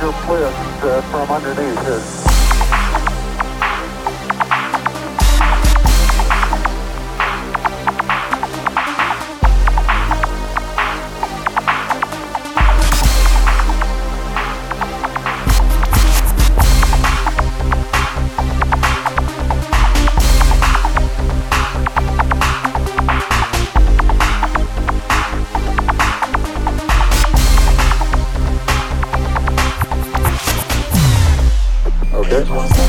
your plants uh, from underneath. Okay.